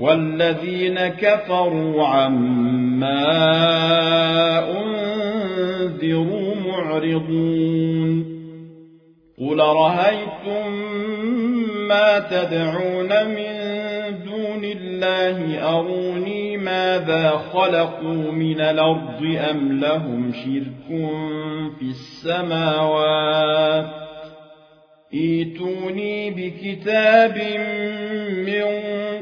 والذين كفروا عما أنذروا معرضون. قل رهيتم ما تدعون من دون الله؟ أروني ماذا خلقوا من الأرض أم لهم شرك في السماوات؟ ايتوني بكتاب من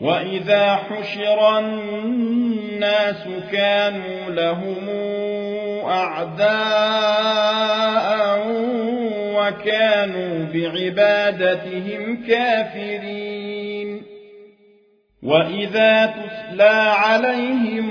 وإذا حشر الناس كانوا لهم أعداء وكانوا بعبادتهم كافرين وإذا تتلى عليهم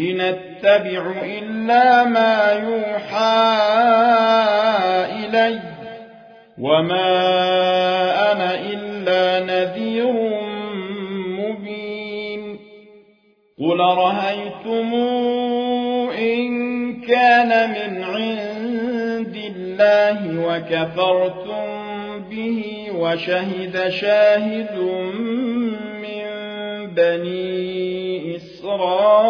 إن أتبع إلا ما يوحى إلي وما أنا إلا نذير مبين. قل رهيتم إن كان من عند الله وكفرتم به وشهد شاهد من بني إسرائيل.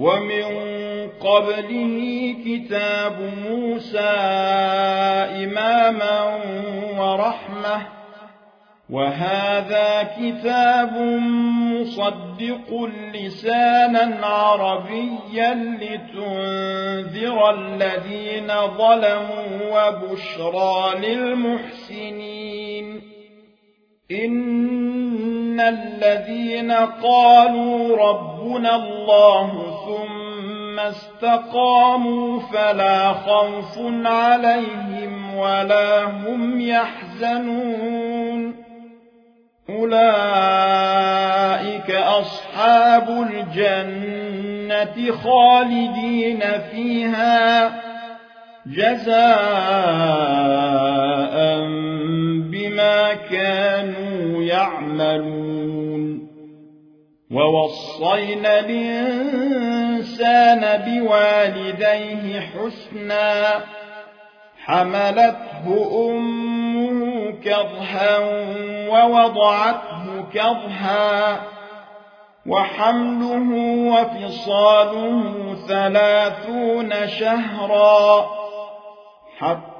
ومن قبله كتاب موسى إماما ورحمة وهذا كتاب مصدق لسانا عربيا لتنذر الذين ظلموا وبشرى للمحسنين. إن الذين قالوا ربنا الله ثم استقاموا فلا خوف عليهم ولا هم يحزنون. أولئك أصحاب الجنة خالدين فيها جزاء بما كانوا يعملون. ووصينا الإنسان بوالديه حسنا حملته أمه كرها ووضعته كرها وحمله وفصاله ثلاثون شهرا حتى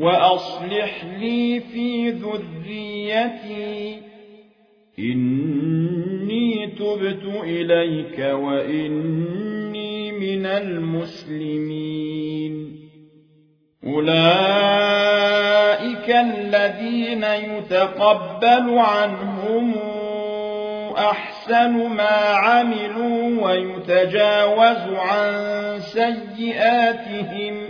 وأصلح لي في ذريتي. إني تبت إليك وإني من المسلمين. أولئك الذين يتقبل عنهم أحسن ما عملوا ويتجاوز عن سيئاتهم.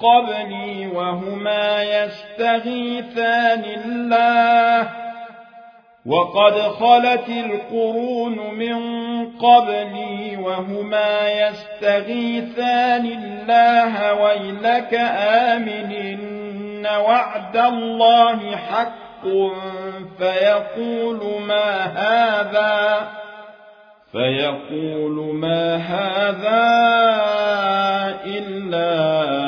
قبلي وهما يستغيثان الله. وقد خلت القرون من قبلي وهما يستغيثان الله. ويلك آمن إن وعد الله حق فيقول ما هذا فيقول ما هذا إلا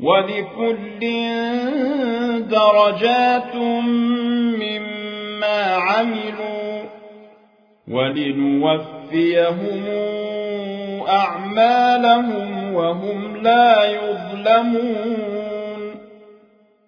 ولكل درجات مما عملوا ولنوفيهم أعمالهم وهم لا يظلمون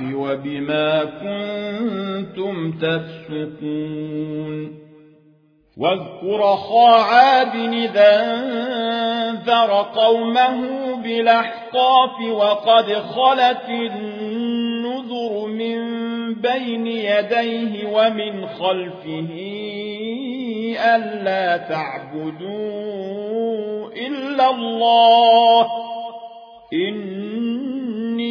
وبما كنتم تفسقون. واذكر خاعاب إذا انذر قومه بالأحقاف وقد خلت النذر من بين يديه ومن خلفه ألا تعبدوا إلا الله.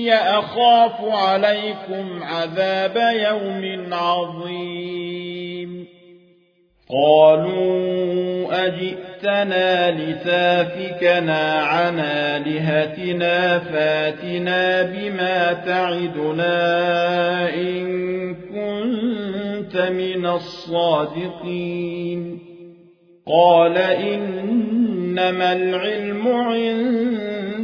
إني أخاف عليكم عذاب يوم عظيم. قالوا أجئتنا لتافكنا عن آلهتنا فاتنا بما تعدنا إن كنت من الصادقين. قال إنما العلم عند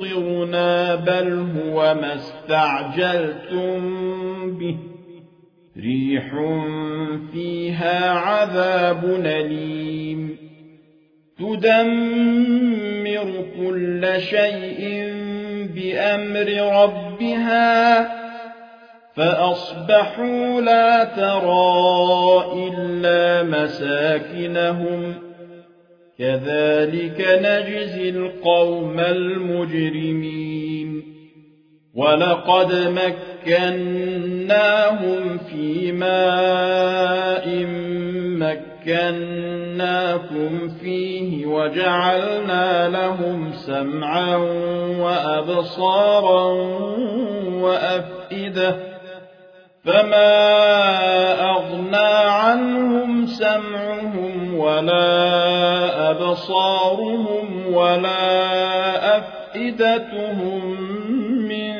ممطرنا بل هو ما استعجلتم به ريح فيها عذاب نليم تدمر كل شيء بأمر ربها فأصبحوا لا ترى إلا مساكنهم كذلك نجزي القوم المجرمين. ولقد مكناهم في ماء مكناكم فيه وجعلنا لهم سمعا وأبصارا وأفئدة. فما أغنى عنهم سمعهم ولا أبصارهم ولا أفئدتهم من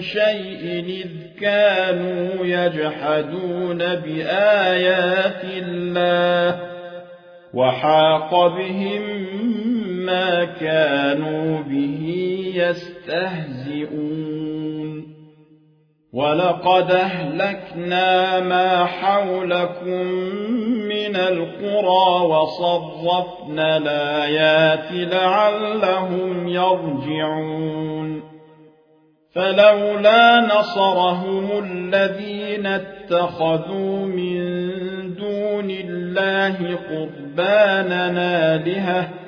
شيء إذ كانوا يجحدون بآيات الله وحاق بهم ما كانوا به يستهزئون. ولقد أهلكنا ما حولكم من القرى وصرفنا الآيات لعلهم يرجعون فلولا نصرهم الذين اتخذوا من دون الله قربانا لها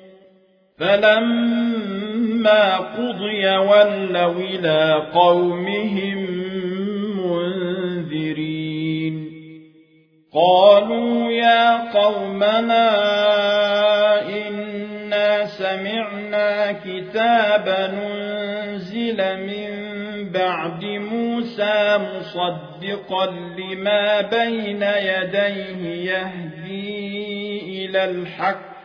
فلما قضي ولوا إلى قومهم قالوا يا قومنا إنا سمعنا كتابا ننزل من بعد موسى مصدقا لما بين يديه يهدي إلى